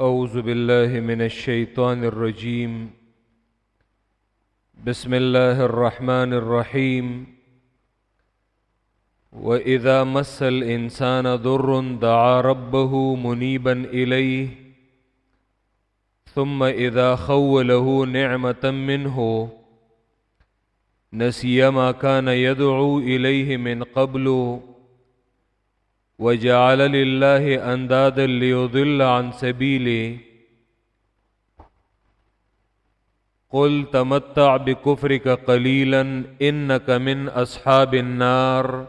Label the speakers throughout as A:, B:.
A: أعوذ بالله من الشيطان الرجيم بسم الله الرحمن الرحيم وإذا مس الإنسان ضر دعا ربه منيبا إليه ثم إذا خوله نعمة منه نسي ما كان يدعو إليه من قبل وجعل لله اندادا ليضل عن سبيله قل تمتع بكفرك قليلا انك من اصحاب النار.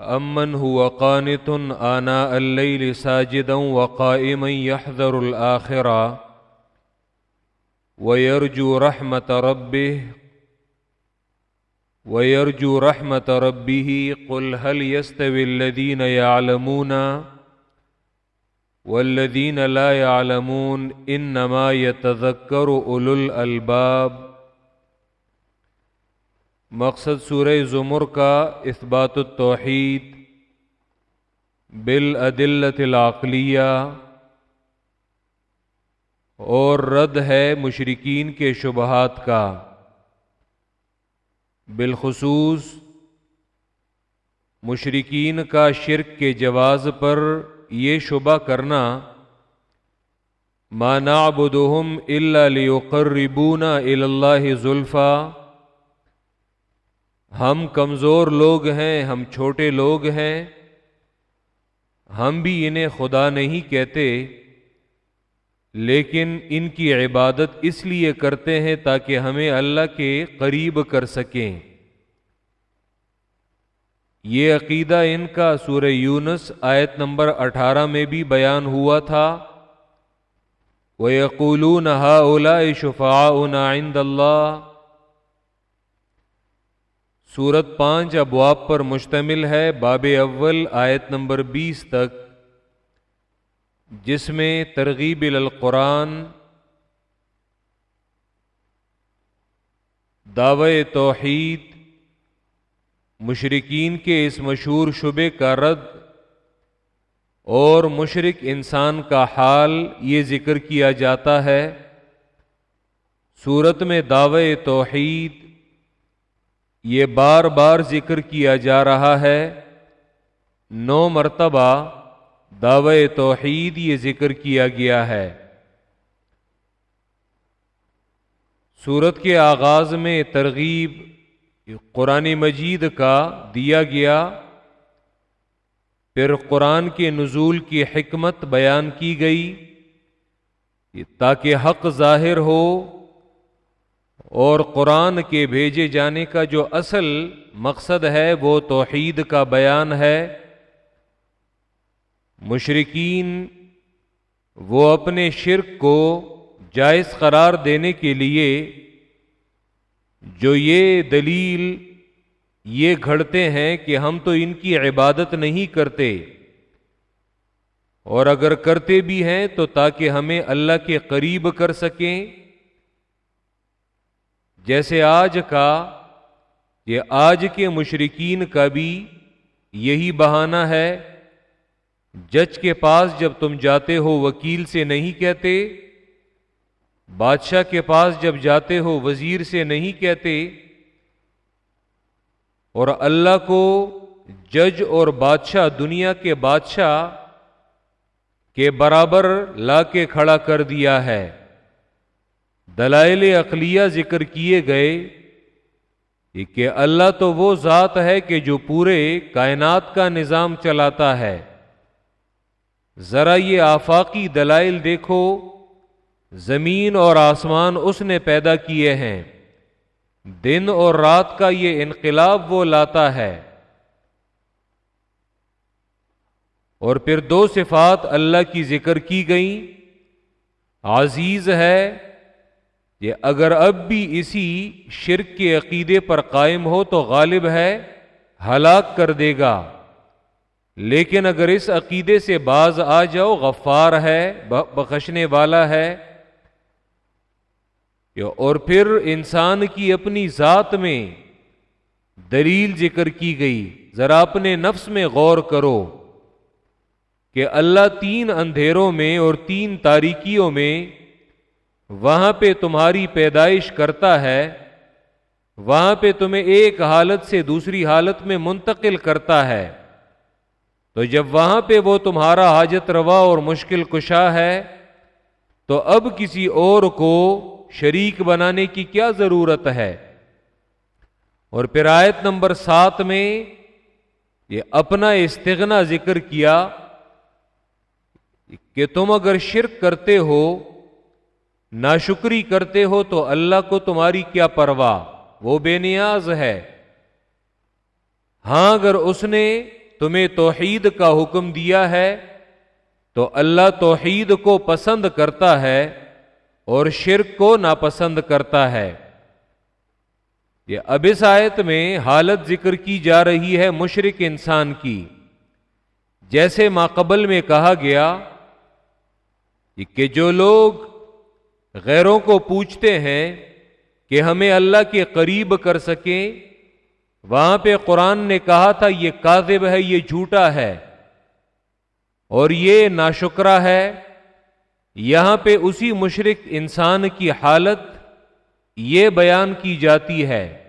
A: امن هو قانت اناء الليل ساجدا وقائما يحذر الاخره ويرجو رحمه ربه ويرجو رحمة ربه قل هل يستوي الذين يعلمون والذين لا يعلمون إنما يتذكر أولو الألباب مقصد سورہ زمر کا اثبات التوحید بالعدلت العقلیہ اور رد ہے مشرقین کے شبہات کا بالخصوص مشرقین کا شرک کے جواز پر یہ شبہ کرنا مانا بدہم اللہ اللہ ذلفا ہم کمزور لوگ ہیں، ہم چھوٹے لوگ ہیں۔ ہم بھی انہیں خدا نہیں کہتے۔ لیکن ان کی عبادت اس لیے کرتے ہیں تاکہ ہمیں اللہ کے قریب کر سکیں۔ یہ عقیدہ ان کا سورہ یونس آیت نمبر اٹھارہ میں بھی بیان ہوا تھا۔ وہ یقول ہا اولا شفا عند اللہ سورت پانچ ابواب پر مشتمل ہے، باب اول، آیت نمبر بیس تک۔ جس میں ترغیب القرآن، دعوی توحید مشرقین کے اس مشہور شبے کا رد اور مشرق انسان کا حال یہ ذکر کیا جاتا ہے، صورت میں دعوی توحید یہ بار بار ذکر کیا جا رہا ہے، نو مرتبہ دعوی توحید یہ ذکر کیا گیا ہے۔ سورت کے آغاز میں ترغیب قرآن مجید کا دیا گیا۔ پھر قرآن کے نزول کی حکمت بیان کی گئی۔ تاکہ حق ظاہر ہو اور قرآن کے بھیجے جانے کا جو اصل مقصد ہے وہ توحید کا بیان ہے۔ مشرقین وہ اپنے شرک کو جائز قرار دینے کے لیے جو یہ دلیل یہ گھڑتے ہیں کہ ہم تو ان کی عبادت نہیں کرتے اور اگر کرتے بھی ہیں تو تاکہ ہمیں اللہ کے قریب کر سکیں۔ جیسے آج کا یہ آج کے مشرقین کا بھی یہی بہانہ ہے جج کے پاس جب تم جاتے ہو وکیل سے نہیں کہتے، بادشاہ کے پاس جب جاتے ہو وزیر سے نہیں کہتے، اور اللہ کو جج اور بادشاہ دنیا کے بادشاہ کے برابر لا کے کھڑا کر دیا ہے۔ دلائل اقلیہ ذکر کیے گئے کہ اللہ تو وہ ذات ہے کہ جو پورے کائنات کا نظام چلاتا ہے۔ ذرا یہ آفاقی دلائل دیکھو، زمین اور آسمان اس نے پیدا کیے ہیں۔ دن اور رات کا یہ انقلاب وہ لاتا ہے۔ اور پھر دو صفات اللہ کی ذکر کی گئی عزیز ہے یہ اگر اب بھی اسی شرک کے عقیدے پر قائم ہو تو غالب ہے، ہلاک کر دے گا۔ لیکن اگر اس عقیدے سے باز آ جاؤ، غفار ہے بخشنے والا ہے۔ اور پھر انسان کی اپنی ذات میں دلیل ذکر کی گئی۔ ذرا اپنے نفس میں غور کرو کہ اللہ تین اندھیروں میں اور تین تاریکیوں میں وہاں پہ تمہاری پیدائش کرتا ہے، وہاں پہ تمہیں ایک حالت سے دوسری حالت میں منتقل کرتا ہے۔ تو جب وہاں پہ وہ تمہارا حاجت روا اور مشکل کشا ہے، تو اب کسی اور کو شریک بنانے کی کیا ضرورت ہے؟ اور پھر آیت نمبر سات میں یہ اپنا استغنا ذکر کیا کہ تم اگر شرک کرتے ہو، ناشکری کرتے ہو، تو اللہ کو تمہاری کیا پرواہ؟ وہ بے نیاز ہے۔ ہاں اگر اس نے تمہیں توحید کا حکم دیا ہے، تو اللہ توحید کو پسند کرتا ہے اور شرک کو ناپسند کرتا ہے۔ یہ اب اس آیت میں حالت ذکر کی جا رہی ہے مشرق انسان کی۔ جیسے ماقبل میں کہا گیا کہ جو لوگ غیروں کو پوچھتے ہیں کہ ہمیں اللہ کے قریب کر سکیں وہاں پہ قرآن نے کہا تھا، یہ کاذب ہے، یہ جھوٹا ہے۔ اور یہ ناشکرا ہے۔ یہاں پہ اسی مشرق انسان کی حالت یہ بیان کی جاتی ہے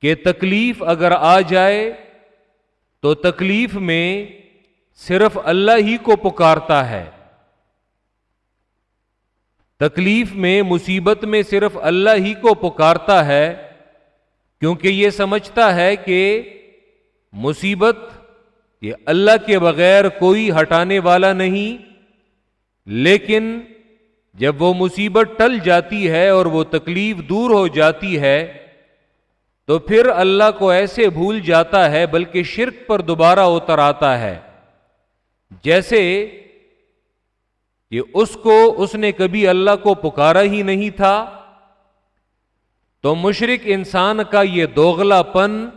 A: کہ تکلیف اگر آ جائے تو تکلیف میں صرف اللہ ہی کو پکارتا ہے۔ تکلیف میں، مصیبت میں صرف اللہ ہی کو پکارتا ہے۔ کیونکہ یہ سمجھتا ہے کہ مصیبت یہ اللہ کے بغیر کوئی ہٹانے والا نہیں، لیکن جب وہ مصیبت ٹل جاتی ہے اور وہ تکلیف دور ہو جاتی ہے، تو پھر اللہ کو ایسے بھول جاتا ہے بلکہ شرک پر دوبارہ اتر آتا ہے۔ جیسے کہ اس کو، اس نے کبھی اللہ کو پکارا ہی نہیں تھا تو مشرق انسان کا یہ دوغلا پن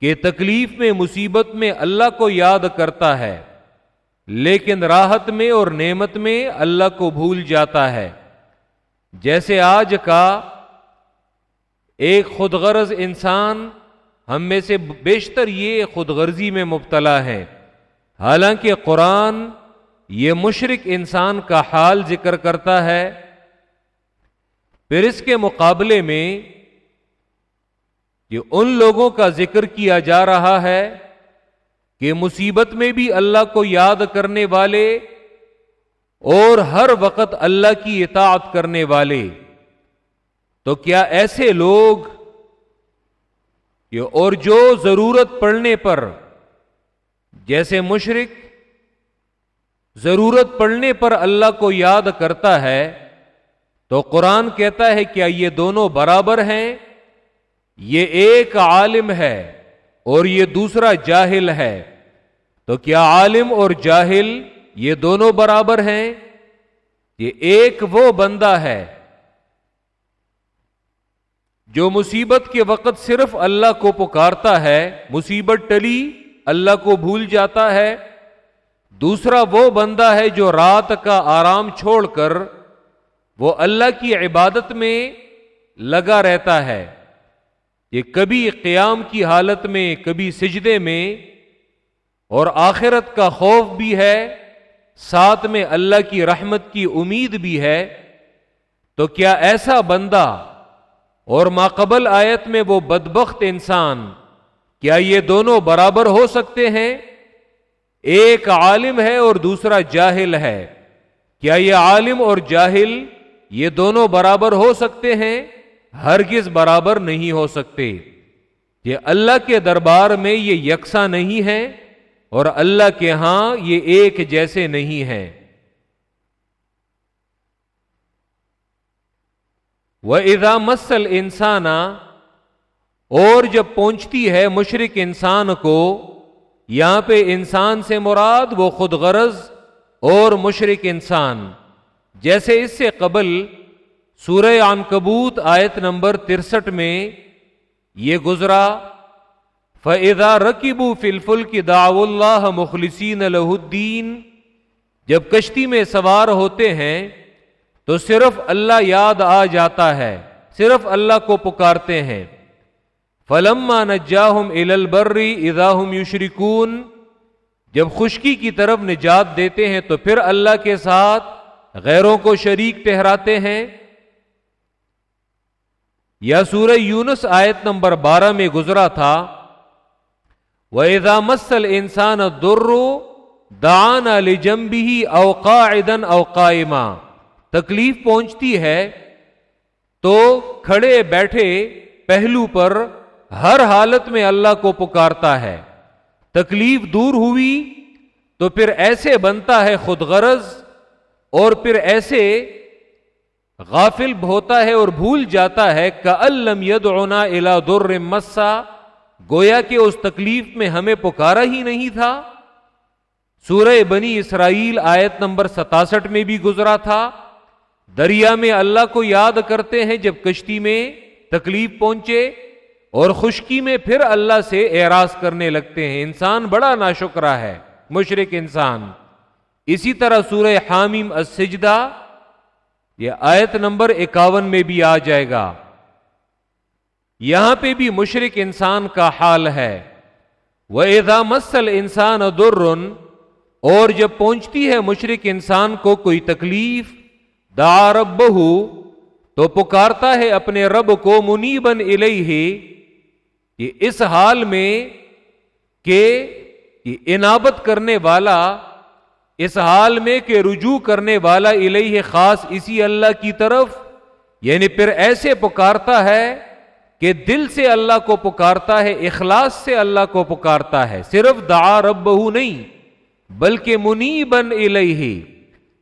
A: کہ تکلیف میں، مصیبت میں اللہ کو یاد کرتا ہے، لیکن راحت میں اور نعمت میں اللہ کو بھول جاتا ہے۔ جیسے آج کا ایک خود غرض انسان ہم میں سے بیشتر یہ خود غرضی میں مبتلا ہے۔ حالانکہ قرآن یہ مشرق انسان کا حال ذکر کرتا ہے۔ پھر اس کے مقابلے میں یہ ان لوگوں کا ذکر کیا جا رہا ہے کہ مصیبت میں بھی اللہ کو یاد کرنے والے اور ہر وقت اللہ کی اطاعت کرنے والے، تو کیا ایسے لوگ اور جو ضرورت پڑنے پر، جیسے مشرق ضرورت پڑنے پر اللہ کو یاد کرتا ہے تو قرآن کہتا ہے کیا یہ دونوں برابر ہیں؟ یہ ایک عالم ہے اور یہ دوسرا جاہل ہے۔ تو کیا عالم اور جاہل یہ دونوں برابر ہیں؟ یہ ایک وہ بندہ ہے جو مصیبت کے وقت صرف اللہ کو پکارتا ہے، مصیبت ٹلی، اللہ کو بھول جاتا ہے۔ دوسرا وہ بندہ ہے جو رات کا آرام چھوڑ کر وہ اللہ کی عبادت میں لگا رہتا ہے یہ کبھی قیام کی حالت میں، کبھی سجدے میں، اور آخرت کا خوف بھی ہے، ساتھ میں اللہ کی رحمت کی امید بھی ہے۔ تو کیا ایسا بندہ اور ماقبل آیت میں وہ بدبخت انسان، کیا یہ دونوں برابر ہو سکتے ہیں؟ ایک عالم ہے اور دوسرا جاہل ہے۔ کیا یہ عالم اور جاہل یہ دونوں برابر ہو سکتے ہیں، ہرگز برابر نہیں ہو سکتے۔ یہ اللہ کے دربار میں یہ یکساں نہیں ہے اور اللہ کے ہاں یہ ایک جیسے نہیں ہیں وہ ادا مسل انسان اور جب پہنچتی ہے مشرق انسان کو، یہاں پہ انسان سے مراد وہ خود غرض اور مشرق انسان۔ جیسے اس سے قبل سورہ عن کبوت آیت نمبر ترسٹھ میں یہ گزرا فضا رقیبو فلفل کی داو اللہ مخلصین الدین جب کشتی میں سوار ہوتے ہیں تو صرف اللہ یاد آ جاتا ہے، صرف اللہ کو پکارتے ہیں۔ فلما نجاہم البری اذاہم یشرکون جب خشکی کی طرف نجات دیتے ہیں تو پھر اللہ کے ساتھ غیروں کو شریک ٹہراتے ہیں۔ یا سورہ یونس آیت نمبر بارہ میں گزرا تھا وہ مسل انسان درو دان علی جمبی اوقا ادن تکلیف پہنچتی ہے تو کھڑے بیٹھے پہلو پر ہر حالت میں اللہ کو پکارتا ہے۔ تکلیف دور ہوئی تو پھر ایسے بنتا ہے خود غرض اور پھر ایسے غافل ہوتا ہے اور بھول جاتا ہے کا الم ید الا در مسا، گویا کہ اس تکلیف میں ہمیں پکارا ہی نہیں تھا۔ سورہ بنی اسرائیل آیت نمبر ستاسٹھ میں بھی گزرا تھا۔ دریا میں اللہ کو یاد کرتے ہیں جب کشتی میں تکلیف پہنچے اور خشکی میں پھر اللہ سے اعراض کرنے لگتے ہیں۔ انسان بڑا ناشکرا ہے مشرق انسان۔ اسی طرح سورہ حامیم السجدہ، یہ آیت نمبر اکاون میں بھی آ جائے گا۔ یہاں پہ بھی مشرق انسان کا حال ہے۔ وہ ایزا مسل انسان درن اور جب پہنچتی ہے مشرق انسان کو کوئی تکلیف دا رب تو پکارتا ہے اپنے رب کو منی بن کہ اس حال میں کہ انابت کرنے والا اس حال میں کہ رجوع کرنے والا الہی خاص اسی اللہ کی طرف یعنی پھر ایسے پکارتا ہے کہ دل سے اللہ کو پکارتا ہے، اخلاص سے اللہ کو پکارتا ہے۔ صرف دعا رب نہیں، بلکہ منی بن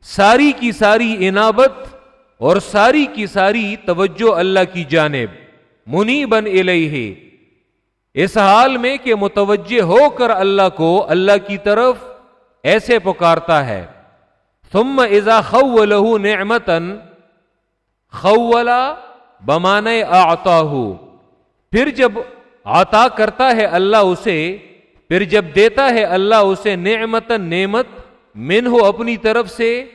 A: ساری کی ساری انابت اور ساری کی ساری توجہ اللہ کی جانب۔ منی بن اس حال میں کہ متوجہ ہو کر اللہ کو، اللہ کی طرف ایسے پکارتا ہے، ثم اذا خو لہو نعمتن خولا بمانے آتا پھر جب عطا کرتا ہے اللہ اسے، پھر جب دیتا ہے اللہ اسے نعمت نعمت من ہو اپنی طرف سے،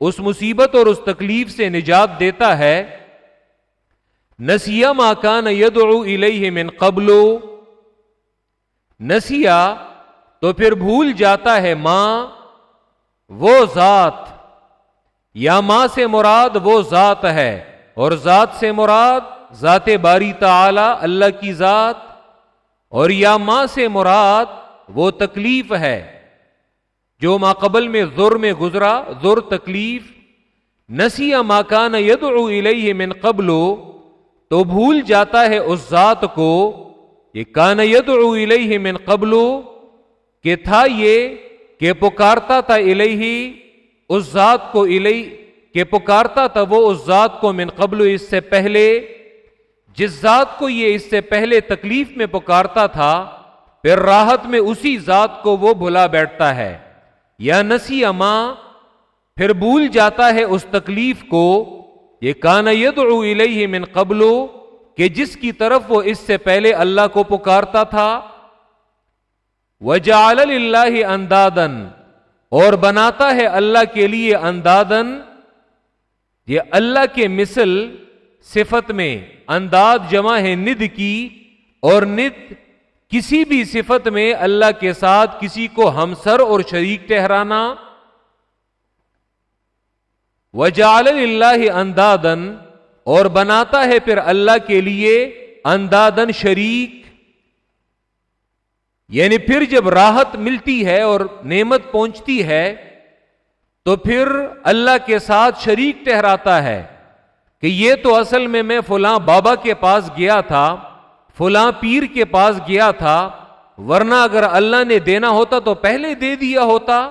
A: اس مصیبت اور اس تکلیف سے نجات دیتا ہے۔ نسیا ماکان یدعو الیہ من قبل۔ نسیا تو پھر بھول جاتا ہے ماں، وہ ذات۔ یا ماں سے مراد وہ ذات ہے، اور ذات سے مراد ذات باری تعالی اللہ کی ذات، اور یا ماں سے مراد وہ تکلیف ہے، جو ماں قبل میں زور میں گزرا۔ زور تکلیف نسیا ماکان ید الیہ من قبل، تو بھول جاتا ہے اس ذات کو یہ کان ید الیہ من قبل کہ تھا یہ کہ پکارتا تھا الہی اس ذات کو الہی کہ پکارتا تھا وہ اس ذات کو من قبل، اس سے پہلے۔ جس ذات کو یہ اس سے پہلے تکلیف میں پکارتا تھا، پھر راحت میں اسی ذات کو وہ بھلا بیٹھتا ہے۔ یا نسی ماں پھر بھول جاتا ہے اس تکلیف کو۔ یہ کان الیہ من قبل، کہ جس کی طرف وہ اس سے پہلے اللہ کو پکارتا تھا۔ وجعل اللہ اندادن اور بناتا ہے اللہ کے لیے اندادن یہ اللہ کے مثل صفت میں انداز جمع ہے ند کی۔ اور ند کسی بھی صفت میں اللہ کے ساتھ کسی کو ہمسر اور شریک ٹہرانا وجال اللہ اندادن اور بناتا ہے پھر اللہ کے لیے اندادن شریک۔ یعنی پھر جب راحت ملتی ہے اور نعمت پہنچتی ہے، تو پھر اللہ کے ساتھ شریک ٹہراتا ہے کہ یہ تو اصل میں میں فلاں بابا کے پاس گیا تھا، فلاں پیر کے پاس گیا تھا، ورنہ اگر اللہ نے دینا ہوتا تو پہلے دے دیا ہوتا۔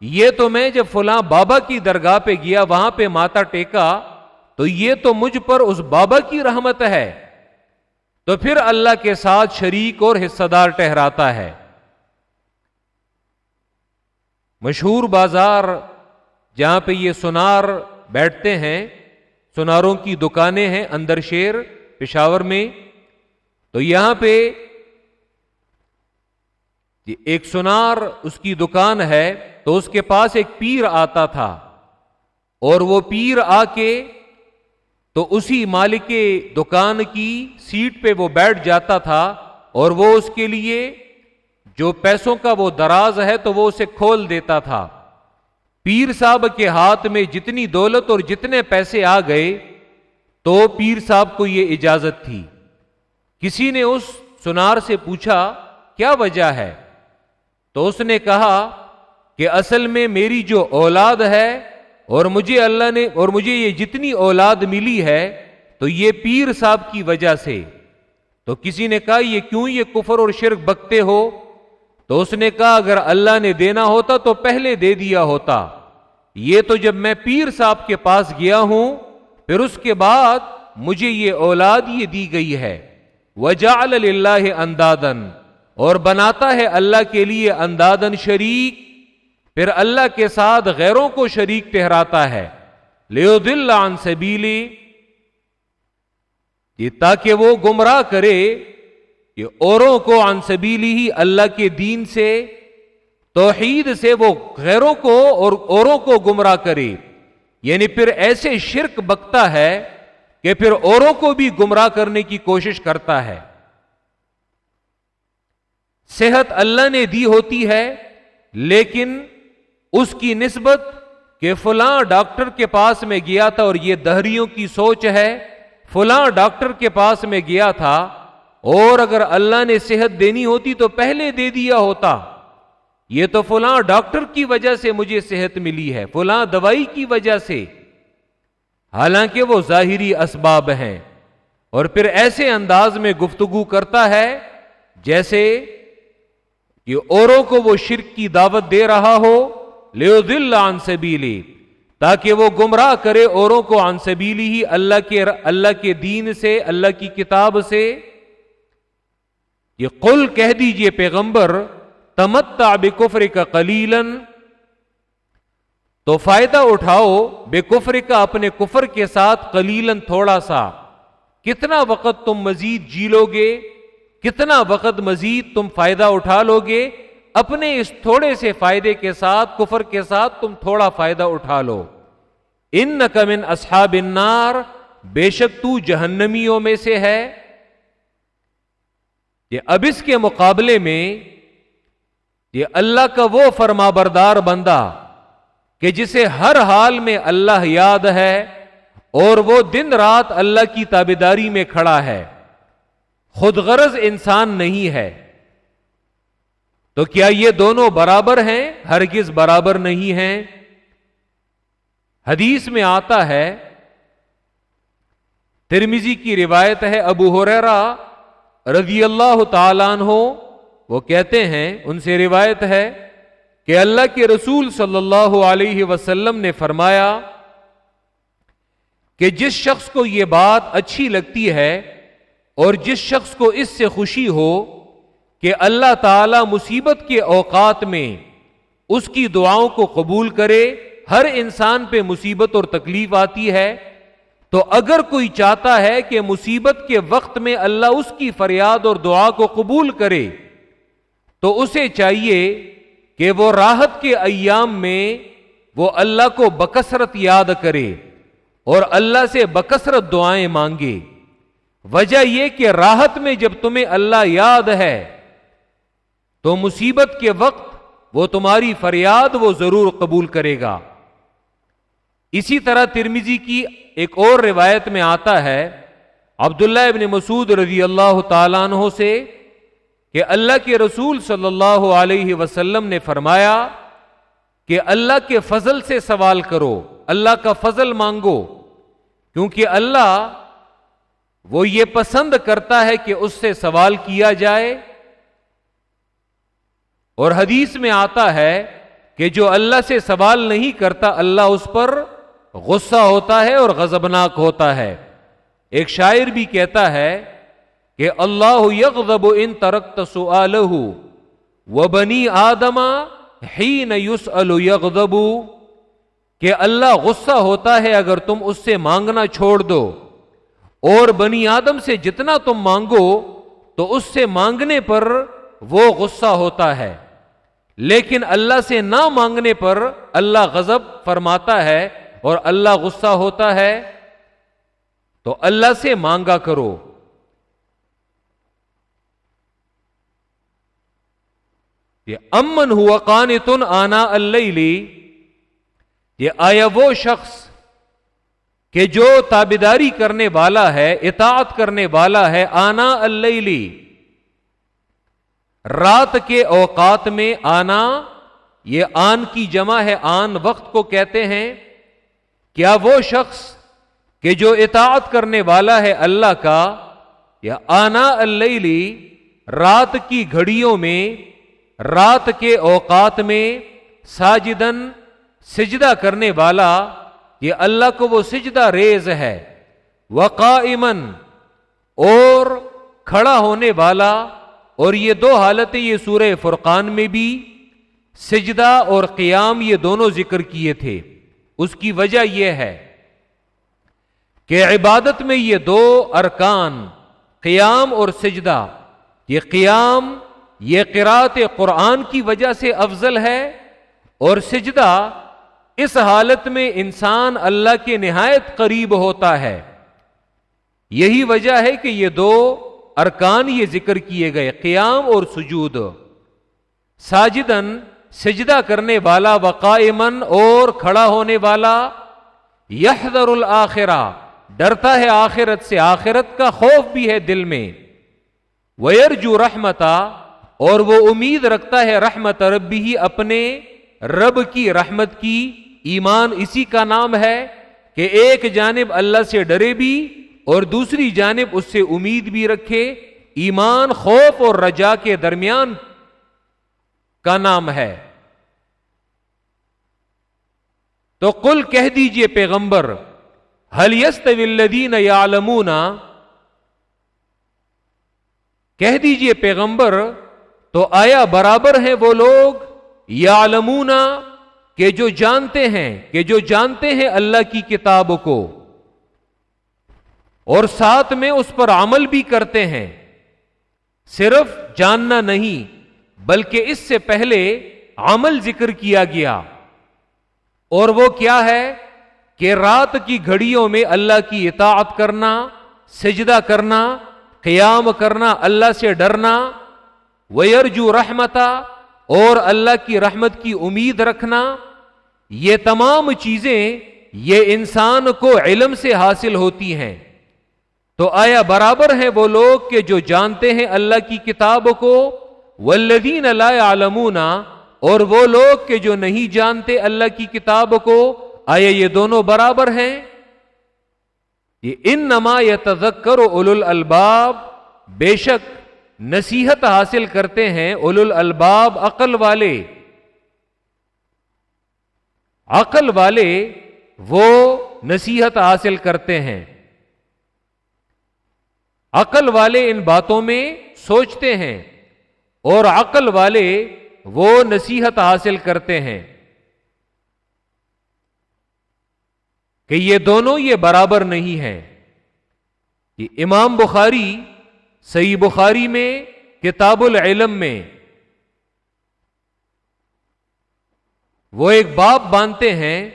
A: یہ تو میں جب فلاں بابا کی درگاہ پہ گیا، وہاں پہ ماتا ٹیکا، تو یہ تو مجھ پر اس بابا کی رحمت ہے۔ تو پھر اللہ کے ساتھ شریک اور حصہ دار ٹہراتا ہے۔ مشہور بازار جہاں پہ یہ سنار بیٹھتے ہیں سناروں کی دکانیں ہیں اندر شیر، پشاور میں۔ تو یہاں پہ ایک سنار اس کی دکان ہے تو اس کے پاس ایک پیر آتا تھا۔ اور وہ پیر آ کے تو اسی مالک دکان کی سیٹ پہ وہ بیٹھ جاتا تھا اور وہ اس کے لیے جو پیسوں کا وہ دراز ہے تو وہ اسے کھول دیتا تھا۔ پیر صاحب کے ہاتھ میں جتنی دولت اور جتنے پیسے آ گئے تو پیر صاحب کو یہ اجازت تھی۔ کسی نے اس سنار سے پوچھا، کیا وجہ ہے؟ تو اس نے کہا کہ اصل میں میری جو اولاد ہے اور مجھے اللہ نے اور مجھے یہ جتنی اولاد ملی ہے تو یہ پیر صاحب کی وجہ سے۔ تو کسی نے کہا، یہ کیوں یہ کفر اور شرک بکتے ہو؟ تو اس نے کہا، اگر اللہ نے دینا ہوتا تو پہلے دے دیا ہوتا۔ یہ تو جب میں پیر صاحب کے پاس گیا ہوں، پھر اس کے بعد مجھے یہ اولاد یہ دی گئی ہے۔ وجا اللہ اندادن اور بناتا ہے اللہ کے لیے اندادن شریک۔ پھر اللہ کے ساتھ غیروں کو شریک ٹہراتا ہے۔ لیو دل عن سبیلی۔ یہ تاکہ وہ گمراہ کرے کہ اوروں کو عن سبیلی ہی اللہ کے دین سے، توحید سے وہ غیروں کو اور اوروں کو گمراہ کرے۔ یعنی پھر ایسے شرک بکتا ہے کہ پھر اوروں کو بھی گمراہ کرنے کی کوشش کرتا ہے۔ صحت اللہ نے دی ہوتی ہے، لیکن اس کی نسبت کہ فلاں ڈاکٹر کے پاس میں گیا تھا اور یہ دہریوں کی سوچ ہے، فلاں ڈاکٹر کے پاس میں گیا تھا اور اگر اللہ نے صحت دینی ہوتی تو پہلے دے دیا ہوتا۔ یہ تو فلاں ڈاکٹر کی وجہ سے مجھے صحت ملی ہے، فلاں دوائی کی وجہ سے۔ حالانکہ وہ ظاہری اسباب ہیں۔ اور پھر ایسے انداز میں گفتگو کرتا ہے جیسے کہ اوروں کو وہ شرک کی دعوت دے رہا ہو لیو دل عن سبیلی، تاکہ وہ گمراہ کرے اوروں کو عن سبیلی ہی، اللہ کے اللہ کے دین سے، اللہ کی کتاب سے۔ یہ قل کہہ دیجیے پیغمبر تمتا بے کفر کا کلیلن تو فائدہ اٹھاؤ بے کفر کا اپنے کفر کے ساتھ کلیلن تھوڑا سا۔ کتنا وقت تم مزید جی لو گے کتنا وقت مزید تم فائدہ اٹھا لو گے اپنے اس تھوڑے سے فائدے کے ساتھ، کفر کے ساتھ تم تھوڑا فائدہ اٹھا لو۔ ان نقمن اصحاب النار، بے شک تو جہنمیوں میں سے ہے۔ یہ اب اس کے مقابلے میں، یہ اللہ کا وہ فرما بردار بندہ کہ جسے ہر حال میں اللہ یاد ہے اور وہ دن رات اللہ کی تابیداری میں کھڑا ہے۔ خود غرض انسان نہیں ہے۔ تو کیا یہ دونوں برابر ہیں؟ ہرگز برابر نہیں ہیں۔ حدیث میں آتا ہے ترمیزی کی روایت ہے، ابو ہریرا رضی اللہ تعالیٰ عنہ، وہ کہتے ہیں، ان سے روایت ہے کہ اللہ کے رسول صلی اللہ علیہ وسلم نے فرمایا کہ جس شخص کو یہ بات اچھی لگتی ہے اور جس شخص کو اس سے خوشی ہو کہ اللہ تعالی مصیبت کے اوقات میں اس کی دعاؤں کو قبول کرے، ہر انسان پہ مصیبت اور تکلیف آتی ہے۔ تو اگر کوئی چاہتا ہے کہ مصیبت کے وقت میں اللہ اس کی فریاد اور دعا کو قبول کرے، تو اسے چاہیے کہ وہ راحت کے ایام میں وہ اللہ کو بکثرت یاد کرے اور اللہ سے بکثرت دعائیں مانگے۔ وجہ یہ کہ راحت میں جب تمہیں اللہ یاد ہے تو مصیبت کے وقت وہ تمہاری فریاد وہ ضرور قبول کرے گا۔ اسی طرح ترمیزی کی ایک اور روایت میں آتا ہے، عبداللہ ابن مسعود رضی اللہ تعالیٰ عنہ سے کہ اللہ کے رسول صلی اللہ علیہ وسلم نے فرمایا کہ اللہ کے فضل سے سوال کرو، اللہ کا فضل مانگو، کیونکہ اللہ وہ یہ پسند کرتا ہے کہ اس سے سوال کیا جائے۔ اور حدیث میں آتا ہے کہ جو اللہ سے سوال نہیں کرتا، اللہ اس پر غصہ ہوتا ہے اور غزبناک ہوتا ہے۔ ایک شاعر بھی کہتا ہے کہ اللہ یغضب ان ترکت سؤالہ و بنی آدما ہی نیوس یغضب۔ کہ اللہ غصہ ہوتا ہے اگر تم اس سے مانگنا چھوڑ دو۔ اور بنی آدم سے جتنا تم مانگو، تو اس سے مانگنے پر وہ غصہ ہوتا ہے۔ لیکن اللہ سے نہ مانگنے پر اللہ غضب فرماتا ہے اور اللہ غصہ ہوتا ہے، تو اللہ سے مانگا کرو۔ یہ امن ہوا کان تن آنا اللہ یہ آیا وہ شخص کہ جو تابیداری کرنے والا ہے، اطاعت کرنے والا ہے، آنا اللہ رات کے اوقات میں آنا، یہ آن کی جمع ہے، آن وقت کو کہتے ہیں، کیا وہ شخص کہ جو اطاعت کرنے والا ہے اللہ کا، یا آنا اللہ رات کی گھڑیوں میں، رات کے اوقات میں ساجدن سجدہ کرنے والا، یہ اللہ کو وہ سجدہ ریز ہے وقا اور کھڑا ہونے والا اور یہ دو حالتیں یہ سورہ فرقان میں بھی سجدہ اور قیام یہ دونوں ذکر کیے تھے۔ اس کی وجہ یہ ہے کہ عبادت میں یہ دو ارکان، قیام اور سجدہ، یہ قیام، یہ قرات قرآن کی وجہ سے افضل ہے اور سجدہ اس حالت میں انسان اللہ کے نہایت قریب ہوتا ہے۔ یہی وجہ ہے کہ یہ دو ارکان یہ ذکر کیے گئے، قیام اور سجود۔ ساجدن سجدہ کرنے والا وقائمن اور کھڑا ہونے والا۔ یحذر الآخرہ ڈرتا ہے آخرت سے۔ آخرت کا خوف بھی ہے دل میں۔ ویرجو رحمتا، اور وہ امید رکھتا ہے رحمت ربی ہی اپنے رب کی رحمت کی۔ ایمان اسی کا نام ہے کہ ایک جانب اللہ سے ڈرے بھی اور دوسری جانب اس سے امید بھی رکھے، ایمان خوف اور رجا کے درمیان کا نام ہے۔ تو کل کہہ دیجیے پیغمبر حلیست ولدین یا کہہ دیجیے پیغمبر، تو آیا برابر ہیں وہ لوگ؟ یا کہ جو جانتے ہیں، کہ جو جانتے ہیں اللہ کی کتاب کو۔ اور ساتھ میں اس پر عمل بھی کرتے ہیں۔ صرف جاننا نہیں، بلکہ اس سے پہلے عمل ذکر کیا گیا۔ اور وہ کیا ہے؟ کہ رات کی گھڑیوں میں اللہ کی اطاعت کرنا، سجدہ کرنا، قیام کرنا، اللہ سے ڈرنا ویرجو رحمتا اور اللہ کی رحمت کی امید رکھنا، یہ تمام چیزیں یہ انسان کو علم سے حاصل ہوتی ہیں۔ تو آیا برابر ہیں وہ لوگ کہ جو جانتے ہیں اللہ کی کتاب کو؟ ولدین اللہ عالمون اور وہ لوگ کہ جو نہیں جانتے اللہ کی کتاب کو؟ آیا یہ دونوں برابر ہیں؟ یہ ان نما یا تذکر اول الباب بے شک نصیحت حاصل کرتے ہیں اول الباب عقل والے۔ عقل والے وہ نصیحت حاصل کرتے ہیں۔ عقل والے ان باتوں میں سوچتے ہیں اور عقل والے وہ نصیحت حاصل کرتے ہیں کہ یہ دونوں یہ برابر نہیں ہیں۔ یہ امام بخاری، صحیح بخاری میں، کتاب العلم میں۔ وہ ایک باب باندھتے ہیں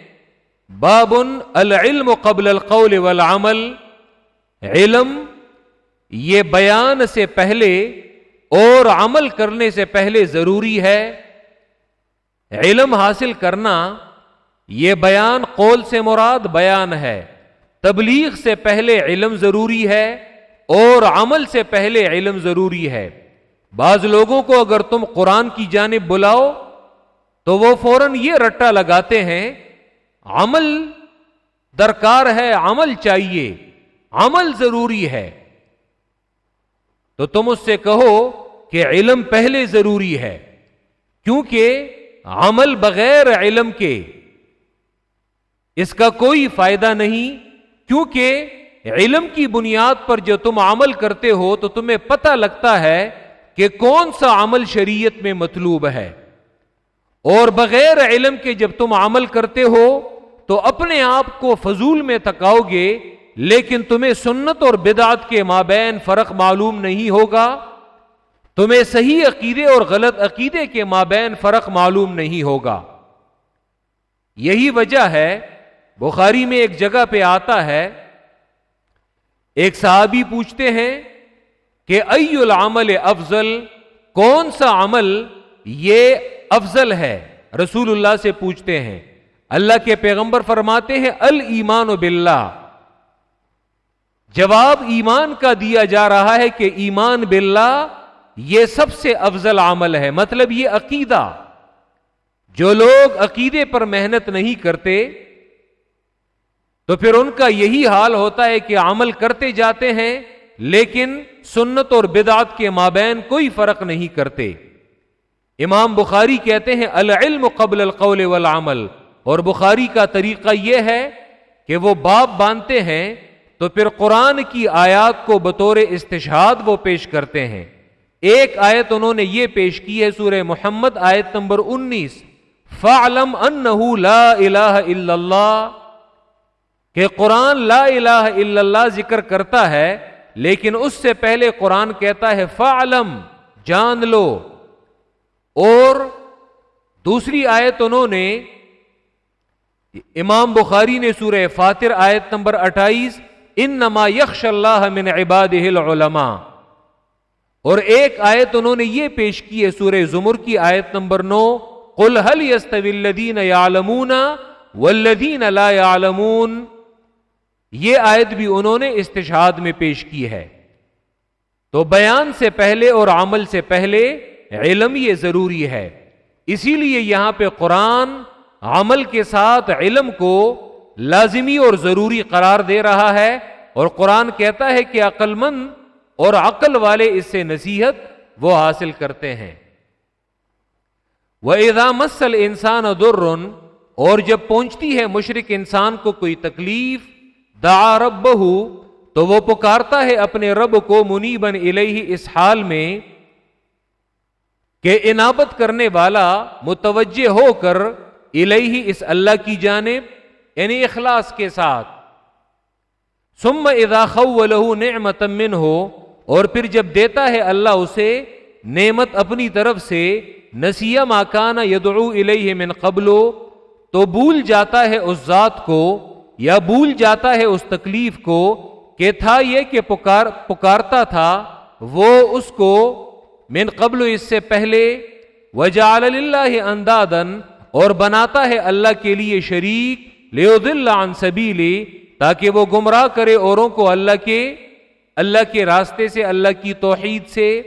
A: باب العلم قبل القول والعمل، علم یہ بیان سے پہلے اور عمل کرنے سے پہلے ضروری ہے علم حاصل کرنا، یہ بیان قول سے مراد بیان ہے۔ تبلیغ سے پہلے علم ضروری ہے اور عمل سے پہلے علم ضروری ہے۔ بعض لوگوں کو اگر تم قرآن کی جانب بلاؤ تو وہ فوراً یہ رٹا لگاتے ہیں، عمل درکار ہے، عمل چاہیے، عمل ضروری ہے۔ تو تم اس سے کہو کہ علم پہلے ضروری ہے، کیونکہ عمل بغیر علم کے اس کا کوئی فائدہ نہیں، کیونکہ علم کی بنیاد پر جو تم عمل کرتے ہو تو تمہیں پتہ لگتا ہے کہ کون سا عمل شریعت میں مطلوب ہے۔ اور بغیر علم کے جب تم عمل کرتے ہو تو اپنے آپ کو فضول میں تکاؤ گے لیکن تمہیں سنت اور بدعت کے مابین فرق معلوم نہیں ہوگا، تمہیں صحیح عقیدے اور غلط عقیدے کے مابین فرق معلوم نہیں ہوگا۔ یہی وجہ ہے، بخاری میں ایک جگہ پہ آتا ہے، ایک صحابی پوچھتے ہیں کہ ای العمل افضل، کون سا عمل یہ افضل ہے؟ رسول اللہ سے پوچھتے ہیں۔ اللہ کے پیغمبر فرماتے ہیں المان و بلّہ جواب ایمان کا دیا جا رہا ہے کہ ایمان باللہ یہ سب سے افضل عمل ہے۔ مطلب یہ عقیدہ۔ جو لوگ عقیدے پر محنت نہیں کرتے، تو پھر ان کا یہی حال ہوتا ہے کہ عمل کرتے جاتے ہیں، لیکن سنت اور بدعت کے مابین کوئی فرق نہیں کرتے۔ امام بخاری کہتے ہیں، العلم قبل القول والعمل۔ اور بخاری کا طریقہ یہ ہے کہ وہ باپ باندھتے ہیں تو پھر قرآن کی آیات کو بطور استشہاد وہ پیش کرتے ہیں۔ ایک آیت انہوں نے یہ پیش کی ہے سورہ محمد آیت نمبر انیس۔ فعلم انہ لا الہ الا اللہ کہ قرآن لا الہ الا اللہ ذکر کرتا ہے، لیکن اس سے پہلے قرآن کہتا ہے فعلم جان لو۔ اور دوسری آیت انہوں نے، امام بخاری نے سورہ فاتر آیت نمبر اٹھائیس۔ ان نما یکش اللہ من عباد العلماء۔ اور ایک آیت انہوں نے یہ پیش کی ہے سورہ زمر کی، آیت نمبر نو۔ قل هل يستوي الذين يعلمون والذين لا يعلمون۔ یہ آیت بھی انہوں نے استشہاد میں پیش کی ہے۔ تو بیان سے پہلے اور عمل سے پہلے علم یہ ضروری ہے۔ اسی لیے یہاں پہ قرآن عمل کے ساتھ علم کو لازمی اور ضروری قرار دے رہا ہے اور قرآن کہتا ہے کہ عقل مند اور عقل والے اس سے نصیحت وہ حاصل کرتے ہیں۔ وہ ادا مسل انسان درن اور جب پہنچتی ہے مشرق انسان کو کوئی تکلیف دا رب تو وہ پکارتا ہے اپنے رب کو منی بن اس حال میں کہ انابت کرنے والا متوجہ ہو کر الہی اس اللہ کی جانب یعنی اخلاص کے ساتھ۔ سم ادا خو نعمت من ہو اور پھر جب دیتا ہے اللہ اسے، نعمت اپنی طرف سے، نسیہ ماکانہ یدعو الیہ من قبل، تو بھول جاتا ہے اس ذات کو، یا بھول جاتا ہے اس تکلیف کو، کہ تھا یہ کہ پکار، پکارتا تھا، وہ اس کو من قبل اس سے پہلے، وجعل اللہ اندادن اور بناتا ہے اللہ کے لیے شریک عن سبیلی تاکہ وہ گمراہ کرے اوروں کو اللہ کے اللہ کے راستے سے، اللہ کی توحید سے۔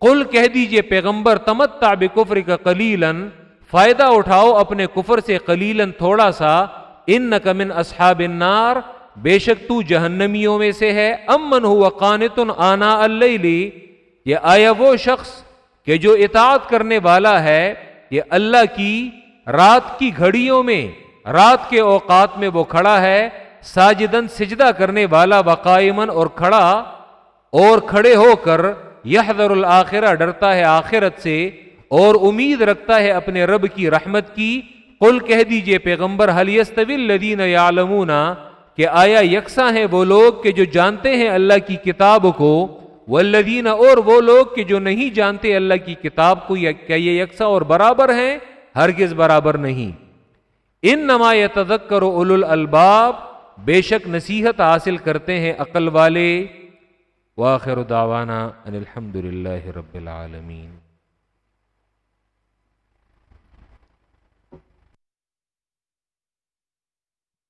A: قل کہہ دیجیے پیغمبر تمتا بکفر کا کلیلن فائدہ اٹھاؤ اپنے کفر سے کلیلن تھوڑا سا۔ ان نقمن اصحاب النار، بے شک تو جہنمیوں میں سے ہے۔ امن ہوا قانتن آنا اللہ یہ آیا وہ شخص کہ جو اطاعت کرنے والا ہے، یہ اللہ کی رات کی گھڑیوں میں۔ رات کے اوقات میں وہ کھڑا ہے ساجدن سجدہ کرنے والا وقائمن اور کھڑا، اور کھڑے ہو کر یحذر الآخرہ ڈرتا ہے آخرت سے، اور امید رکھتا ہے اپنے رب کی رحمت کی۔ قل کہہ دیجیے پیغمبر حل یستوی الذین یعلمون؟ کہ آیا یکساں ہیں وہ لوگ کہ جو جانتے ہیں اللہ کی کتاب کو؟ والذین، اور وہ لوگ کہ جو نہیں جانتے اللہ کی کتاب کو کیا یہ یکساں اور برابر ہیں؟ ہرگز برابر نہیں۔ ان نما تذکر اول الباب بے شک نصیحت حاصل کرتے ہیں عقل والے۔ واخر دعوانا ان الحمد للہ رب العالمین۔